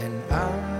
And I,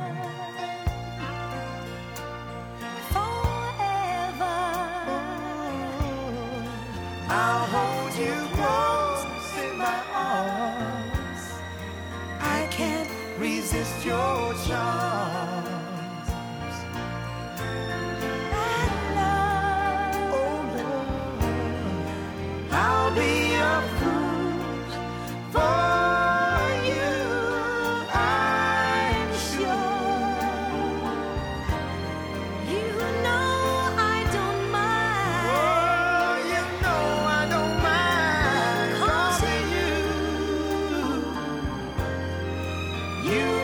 You